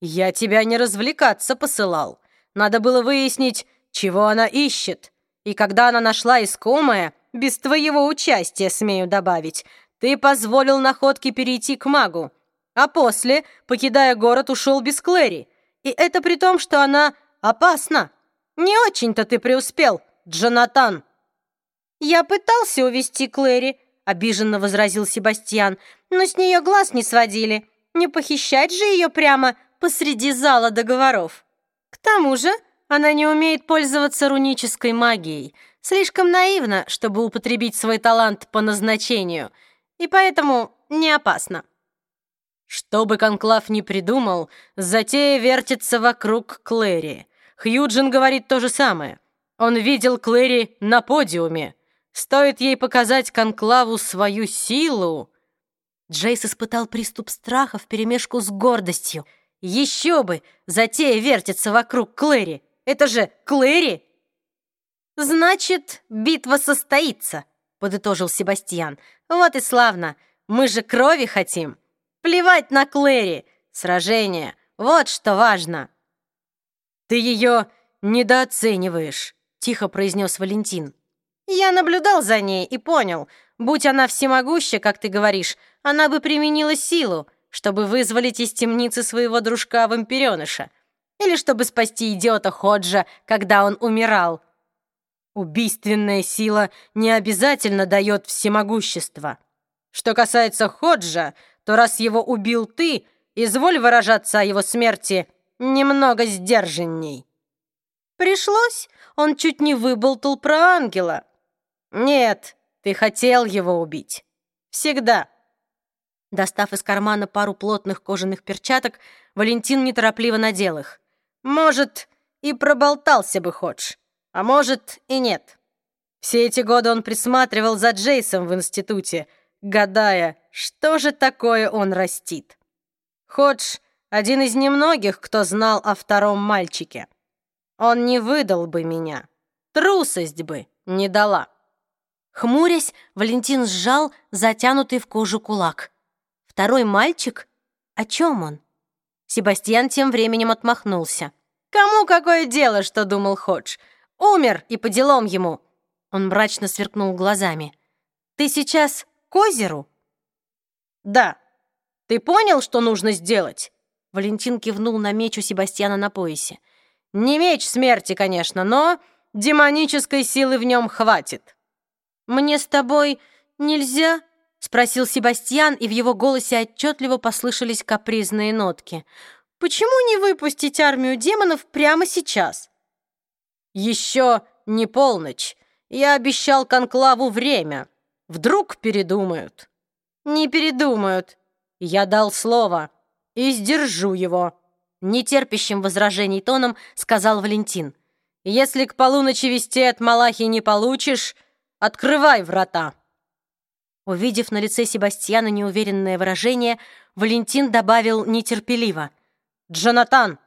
«Я тебя не развлекаться посылал. Надо было выяснить, чего она ищет. И когда она нашла искомое, без твоего участия, смею добавить, ты позволил находке перейти к магу, а после, покидая город, ушел без Клэри. И это при том, что она опасна. Не очень-то ты преуспел, Джонатан!» «Я пытался увести Клэри», — обиженно возразил Себастьян, «но с нее глаз не сводили. Не похищать же ее прямо посреди зала договоров. К тому же она не умеет пользоваться рунической магией, слишком наивна, чтобы употребить свой талант по назначению, и поэтому не опасно». Что бы Конклав ни придумал, затея вертится вокруг Клэри. Хьюджин говорит то же самое. Он видел Клэри на подиуме. Стоит ей показать Конклаву свою силу. Джейс испытал приступ страха вперемешку с гордостью. Еще бы! Затея вертится вокруг Клэри. Это же Клэри! «Значит, битва состоится», — подытожил Себастьян. «Вот и славно. Мы же крови хотим. Плевать на Клэри. Сражение. Вот что важно». «Ты ее недооцениваешь», — тихо произнес Валентин. «Я наблюдал за ней и понял, будь она всемогуща, как ты говоришь, она бы применила силу, чтобы вызволить из темницы своего дружка-вампиреныша, или чтобы спасти идиота Ходжа, когда он умирал». Убийственная сила не обязательно дает всемогущество. Что касается Ходжа, то раз его убил ты, изволь выражаться о его смерти немного сдержанней. Пришлось? Он чуть не выболтал про ангела. Нет, ты хотел его убить. Всегда. Достав из кармана пару плотных кожаных перчаток, Валентин неторопливо надел их. Может, и проболтался бы Ходж, а может и нет. Все эти годы он присматривал за Джейсом в институте, гадая, что же такое он растит. Ходж — один из немногих, кто знал о втором мальчике. Он не выдал бы меня. Трусость бы не дала. Хмурясь, Валентин сжал затянутый в кожу кулак. Второй мальчик? О чем он? Себастьян тем временем отмахнулся. «Кому какое дело, что думал Ходж? Умер, и по делам ему!» Он мрачно сверкнул глазами. «Ты сейчас к озеру?» «Да. Ты понял, что нужно сделать?» Валентин кивнул на меч у Себастьяна на поясе. «Не меч смерти, конечно, но демонической силы в нем хватит». «Мне с тобой нельзя?» — спросил Себастьян, и в его голосе отчетливо послышались капризные нотки. «Почему не выпустить армию демонов прямо сейчас?» «Еще не полночь. Я обещал Конклаву время. Вдруг передумают?» «Не передумают». «Я дал слово и сдержу его», — нетерпящим возражений тоном сказал Валентин. «Если к полуночи вести от Малахи не получишь, открывай врата». Увидев на лице Себастьяна неуверенное выражение, Валентин добавил нетерпеливо. «Джонатан,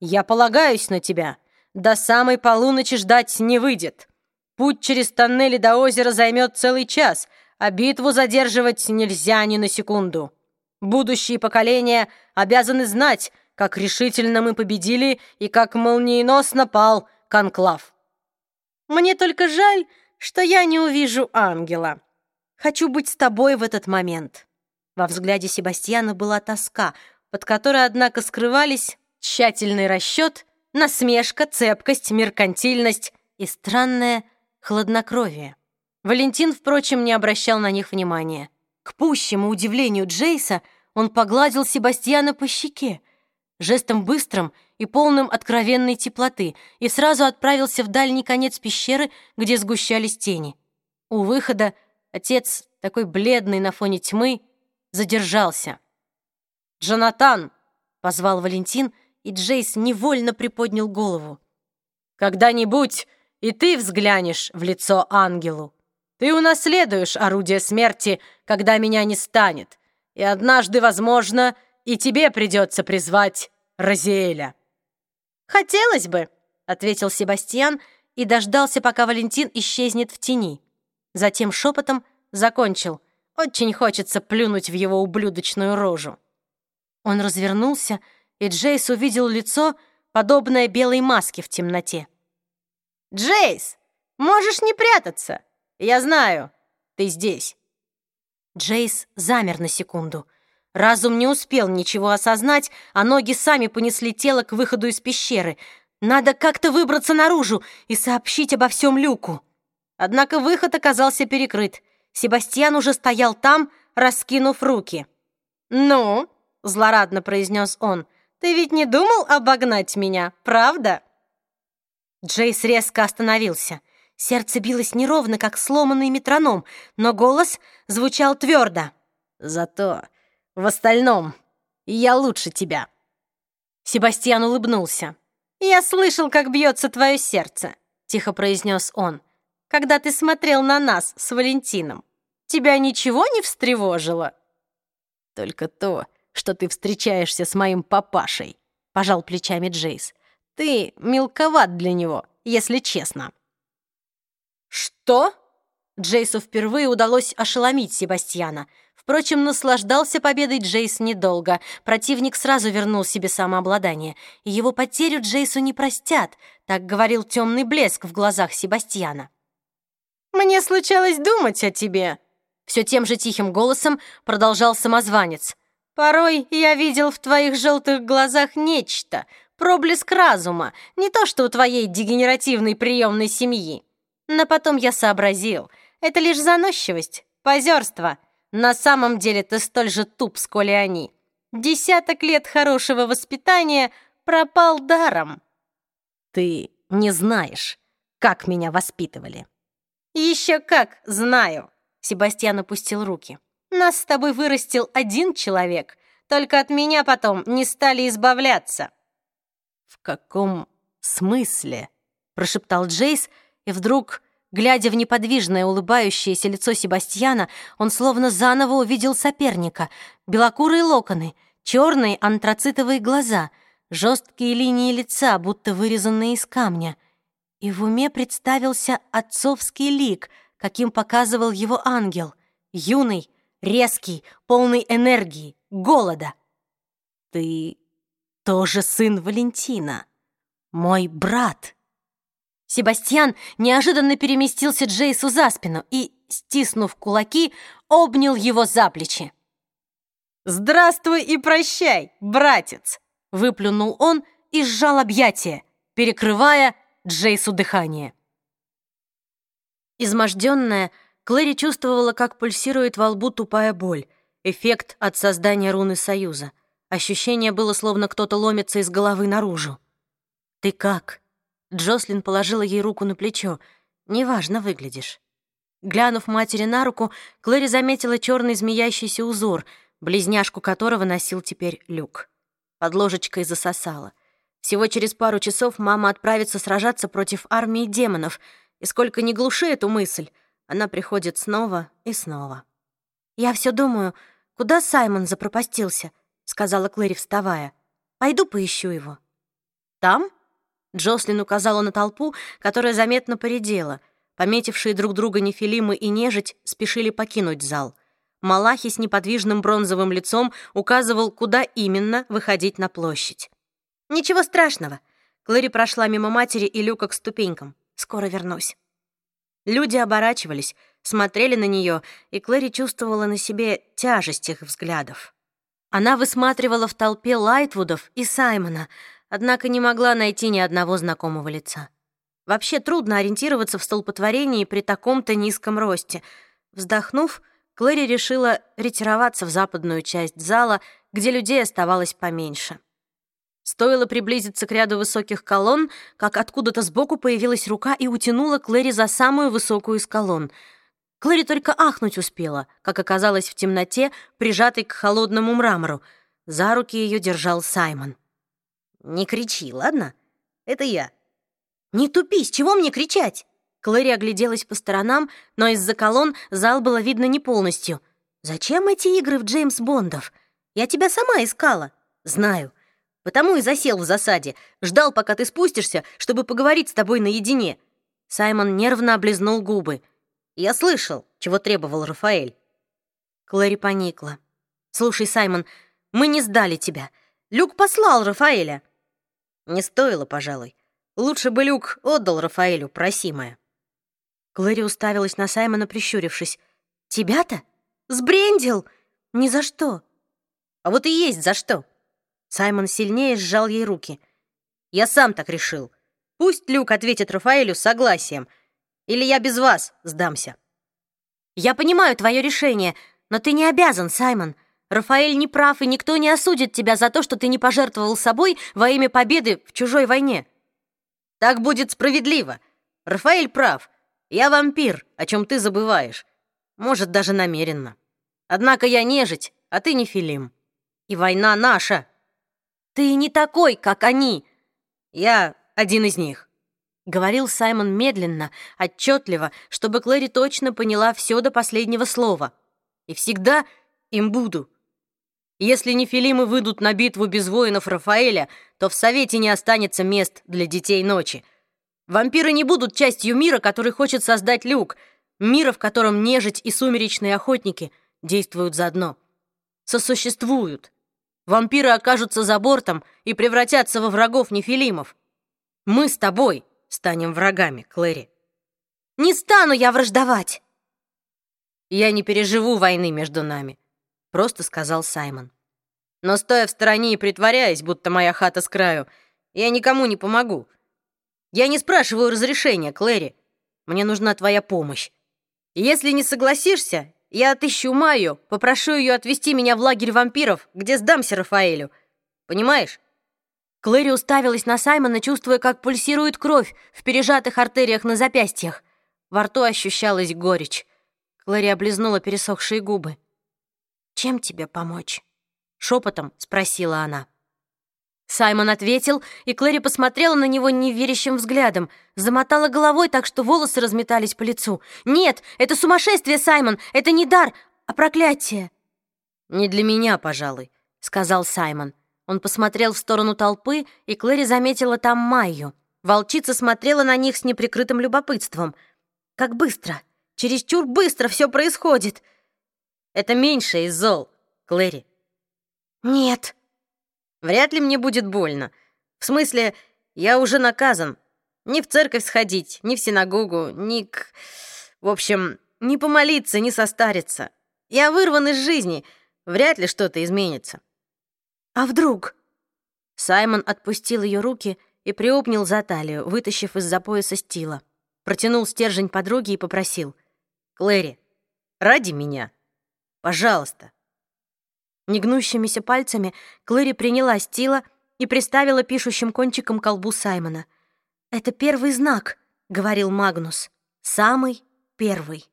я полагаюсь на тебя. До самой полуночи ждать не выйдет. Путь через тоннели до озера займет целый час, а битву задерживать нельзя ни на секунду. Будущие поколения обязаны знать, как решительно мы победили и как молниеносно пал Конклав. Мне только жаль, что я не увижу ангела», Хочу быть с тобой в этот момент». Во взгляде Себастьяна была тоска, под которой, однако, скрывались тщательный расчет, насмешка, цепкость, меркантильность и странное хладнокровие. Валентин, впрочем, не обращал на них внимания. К пущему удивлению Джейса он погладил Себастьяна по щеке, жестом быстрым и полным откровенной теплоты, и сразу отправился в дальний конец пещеры, где сгущались тени. У выхода Отец, такой бледный на фоне тьмы, задержался. «Джонатан!» — позвал Валентин, и Джейс невольно приподнял голову. «Когда-нибудь и ты взглянешь в лицо ангелу. Ты унаследуешь орудие смерти, когда меня не станет, и однажды, возможно, и тебе придется призвать Розиэля». «Хотелось бы», — ответил Себастьян и дождался, пока Валентин исчезнет в тени. Затем шепотом закончил. Очень хочется плюнуть в его ублюдочную рожу. Он развернулся, и Джейс увидел лицо, подобное белой маске в темноте. «Джейс, можешь не прятаться. Я знаю, ты здесь». Джейс замер на секунду. Разум не успел ничего осознать, а ноги сами понесли тело к выходу из пещеры. Надо как-то выбраться наружу и сообщить обо всем Люку. Однако выход оказался перекрыт. Себастьян уже стоял там, раскинув руки. «Ну?» — злорадно произнес он. «Ты ведь не думал обогнать меня, правда?» Джейс резко остановился. Сердце билось неровно, как сломанный метроном, но голос звучал твердо. «Зато в остальном я лучше тебя». Себастьян улыбнулся. «Я слышал, как бьется твое сердце», — тихо произнес он когда ты смотрел на нас с Валентином? Тебя ничего не встревожило?» «Только то, что ты встречаешься с моим папашей», — пожал плечами Джейс. «Ты мелковат для него, если честно». «Что?» Джейсу впервые удалось ошеломить Себастьяна. Впрочем, наслаждался победой Джейс недолго. Противник сразу вернул себе самообладание. И его потерю Джейсу не простят, так говорил темный блеск в глазах Себастьяна. «Мне случалось думать о тебе», — все тем же тихим голосом продолжал самозванец. «Порой я видел в твоих желтых глазах нечто, проблеск разума, не то что у твоей дегенеративной приемной семьи. Но потом я сообразил, это лишь заносчивость, позерство. На самом деле ты столь же туп, сколь и они. Десяток лет хорошего воспитания пропал даром». «Ты не знаешь, как меня воспитывали», «Еще как, знаю!» Себастьян опустил руки. «Нас с тобой вырастил один человек, только от меня потом не стали избавляться». «В каком смысле?» прошептал Джейс, и вдруг, глядя в неподвижное улыбающееся лицо Себастьяна, он словно заново увидел соперника. Белокурые локоны, черные антрацитовые глаза, жесткие линии лица, будто вырезанные из камня — и в уме представился отцовский лик, каким показывал его ангел. Юный, резкий, полный энергии, голода. «Ты тоже сын Валентина, мой брат». Себастьян неожиданно переместился Джейсу за спину и, стиснув кулаки, обнял его за плечи. «Здравствуй и прощай, братец!» выплюнул он и сжал объятия, перекрывая Джейсу дыхание. Изможденная, Клэри чувствовала, как пульсирует во лбу тупая боль. Эффект от создания руны Союза. Ощущение было, словно кто-то ломится из головы наружу. «Ты как?» Джослин положила ей руку на плечо. «Неважно выглядишь». Глянув матери на руку, Клэри заметила черный змеящийся узор, близняшку которого носил теперь Люк. Под ложечкой засосала. Всего через пару часов мама отправится сражаться против армии демонов, и сколько ни глуши эту мысль, она приходит снова и снова. «Я все думаю, куда Саймон запропастился?» — сказала Клэри, вставая. «Пойду поищу его». «Там?» — Джослин указала на толпу, которая заметно поредела. Пометившие друг друга нефилимы и нежить спешили покинуть зал. Малахи с неподвижным бронзовым лицом указывал, куда именно выходить на площадь. «Ничего страшного». Клэри прошла мимо матери и Люка к ступенькам. «Скоро вернусь». Люди оборачивались, смотрели на нее, и Клэри чувствовала на себе тяжесть их взглядов. Она высматривала в толпе Лайтвудов и Саймона, однако не могла найти ни одного знакомого лица. Вообще трудно ориентироваться в столпотворении при таком-то низком росте. Вздохнув, Клэри решила ретироваться в западную часть зала, где людей оставалось поменьше. Стоило приблизиться к ряду высоких колонн, как откуда-то сбоку появилась рука и утянула Клэри за самую высокую из колонн. Клэри только ахнуть успела, как оказалось в темноте, прижатой к холодному мрамору. За руки ее держал Саймон. «Не кричи, ладно? Это я». «Не тупись, чего мне кричать?» Клэри огляделась по сторонам, но из-за колонн зал было видно не полностью. «Зачем эти игры в Джеймс Бондов? Я тебя сама искала». «Знаю. Потому и засел в засаде. Ждал, пока ты спустишься, чтобы поговорить с тобой наедине». Саймон нервно облизнул губы. «Я слышал, чего требовал Рафаэль». Клэри поникла. «Слушай, Саймон, мы не сдали тебя. Люк послал Рафаэля». «Не стоило, пожалуй. Лучше бы Люк отдал Рафаэлю просимое». Клэри уставилась на Саймона, прищурившись. «Тебя-то? Сбрендил? Ни за что». «А вот и есть за что. Саймон сильнее сжал ей руки. «Я сам так решил. Пусть Люк ответит Рафаэлю согласием, или я без вас сдамся». «Я понимаю твое решение, но ты не обязан, Саймон. Рафаэль не прав, и никто не осудит тебя за то, что ты не пожертвовал собой во имя победы в чужой войне». «Так будет справедливо. Рафаэль прав. Я вампир, о чем ты забываешь. Может, даже намеренно. Однако я нежить, а ты не Филим. И война наша». «Ты не такой, как они!» «Я один из них», — говорил Саймон медленно, отчетливо, чтобы Клэри точно поняла все до последнего слова. «И всегда им буду. Если нефилимы выйдут на битву без воинов Рафаэля, то в Совете не останется мест для детей ночи. Вампиры не будут частью мира, который хочет создать Люк, мира, в котором нежить и сумеречные охотники действуют заодно. Сосуществуют, Вампиры окажутся за бортом и превратятся во врагов нефилимов. Мы с тобой станем врагами, Клэри. Не стану я враждовать. Я не переживу войны между нами, просто сказал Саймон. Но стоя в стороне и притворяясь, будто моя хата с краю, я никому не помогу. Я не спрашиваю разрешения, Клэри. Мне нужна твоя помощь. Если не согласишься, я отыщу Майю, попрошу ее отвезти меня в лагерь вампиров, где сдамся Рафаэлю. Понимаешь?» Клэри уставилась на Саймона, чувствуя, как пульсирует кровь в пережатых артериях на запястьях. Во рту ощущалась горечь. Клэри облизнула пересохшие губы. «Чем тебе помочь?» — шепотом спросила она. Саймон ответил, и Клэри посмотрела на него неверящим взглядом, замотала головой так, что волосы разметались по лицу. «Нет, это сумасшествие, Саймон! Это не дар, а проклятие!» «Не для меня, пожалуй», — сказал Саймон. Он посмотрел в сторону толпы, и Клэри заметила там Майю. Волчица смотрела на них с неприкрытым любопытством. «Как быстро! Чересчур быстро все происходит!» «Это меньше из зол, Клэри». «Нет», Вряд ли мне будет больно. В смысле, я уже наказан. Ни в церковь сходить, ни в синагогу, ни к... В общем, ни помолиться, ни состариться. Я вырван из жизни. Вряд ли что-то изменится. А вдруг? Саймон отпустил ее руки и приобнял за талию, вытащив из-за пояса стила. Протянул стержень подруги и попросил. Клэри, ради меня. Пожалуйста». Негнущимися пальцами Клэри приняла стила и приставила пишущим кончиком колбу Саймона. «Это первый знак», — говорил Магнус. «Самый первый».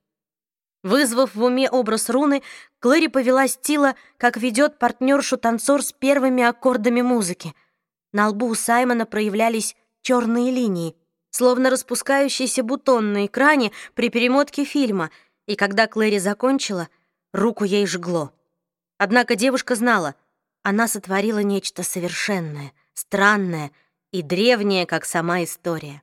Вызвав в уме образ руны, Клэри повела стила, как ведет партнершу-танцор с первыми аккордами музыки. На лбу у Саймона проявлялись черные линии, словно распускающийся бутон на экране при перемотке фильма, и когда Клэри закончила, руку ей жгло. Однако девушка знала, она сотворила нечто совершенное, странное и древнее, как сама история.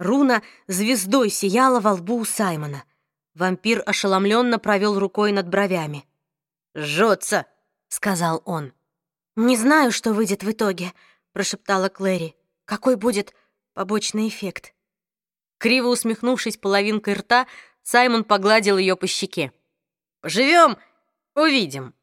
Руна звездой сияла во лбу у Саймона — Вампир ошеломленно провел рукой над бровями. «Жжется!» — сказал он. «Не знаю, что выйдет в итоге», — прошептала Клэри. «Какой будет побочный эффект?» Криво усмехнувшись половинкой рта, Саймон погладил ее по щеке. «Поживем, увидим».